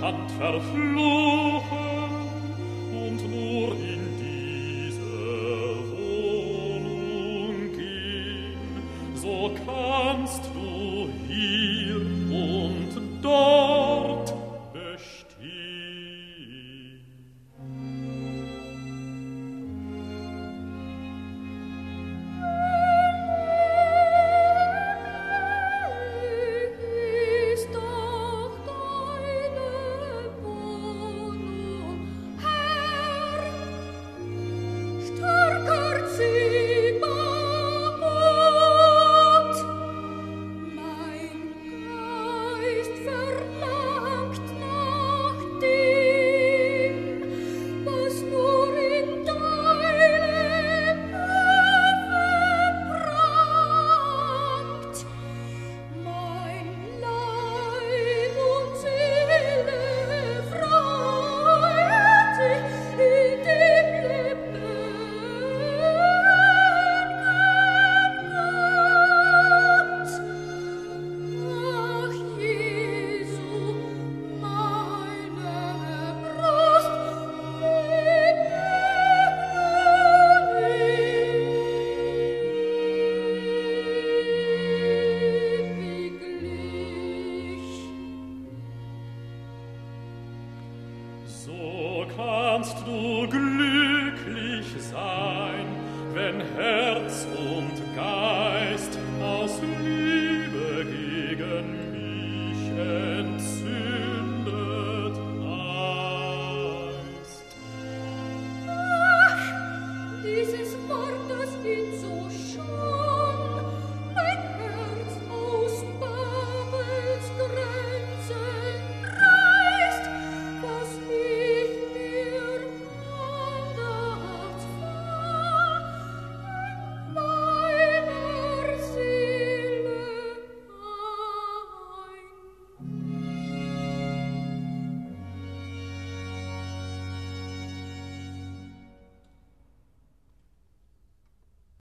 Tand verfluchen und nur in diese Wohnung gehen, so kannst du hier und dort So kannst du glücklich sein, wenn Herr